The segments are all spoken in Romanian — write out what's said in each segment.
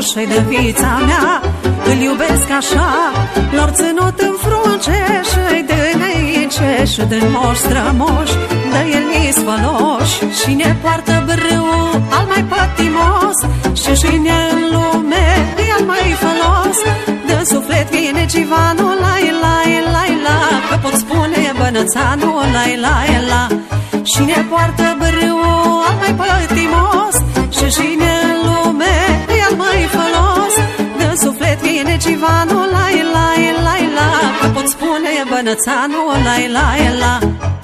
și de vița mea Îl iubesc așa, lor ținut în frunce Și-i de neice și de moș strămoș De el mi sfăloș și ne poartă brâu Al mai pătimos și și în lume E al mai fălos De suflet vine civanul La la la la Că pot spune bănățanul La la la. Și ne poartă brâu spune bănățanul La la la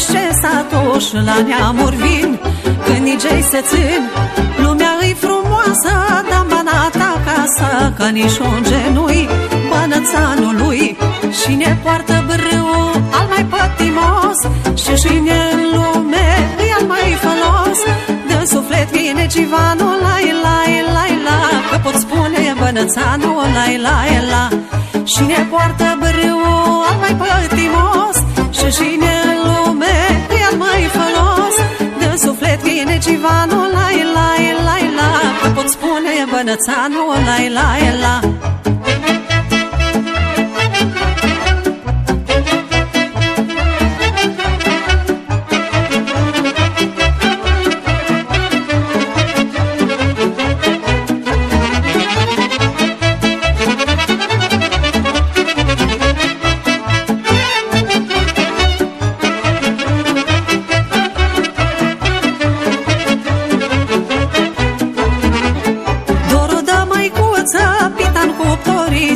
își iubește satul Și la neamuri vin când nigei se țin. Lumea îi frumoasă, dar banata acasă Că nici un genui bănățanului. Și ne poartă brâul al mai pătimos Și și în lume e al mai fălos De suflet vine civanul, la la la la Că pot spune bănățanul, la la la. Și ne poartă brâul al mai pătimos Și și în lume e al mai fălos De suflet vine civanul, la la la la. Că pot spune bănățanul, la la la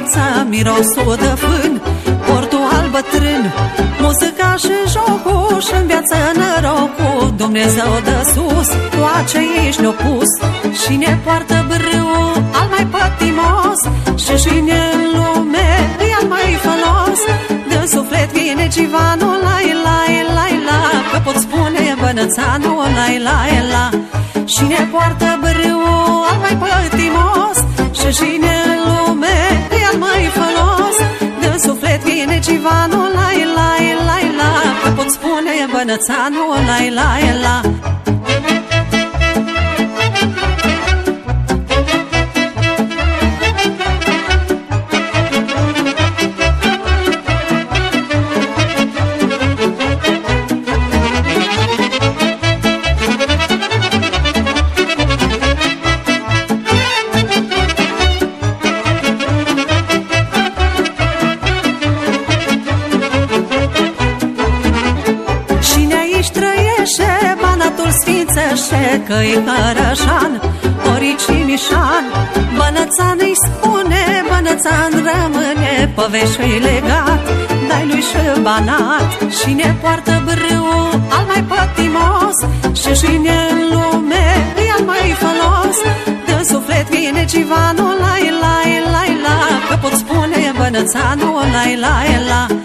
ptoriță Mirosul de fân, portul al bătrân Muzica și jocul și în viață norocul. Dumnezeu de sus, toace ești ne pus Și ne poartă brâul al mai pătimos. Și și în lume e al mai fălos De suflet vine civanul, la la la la. Că pot spune bănățanul, la la la. Și ne poartă brâul al mai pătimos. Și și în spune bănățanul, la la la trăiește, banatul sfințește Că-i Hărășan, ori Cimișan Bănățan îi spune, bănățan rămâne Păvești legat, dai lui și banat Și ne poartă brâul al mai pătimos. Și și în lume e al mai fălos De suflet vine civanul, la la la la. Că pot spune bănățanul, la la la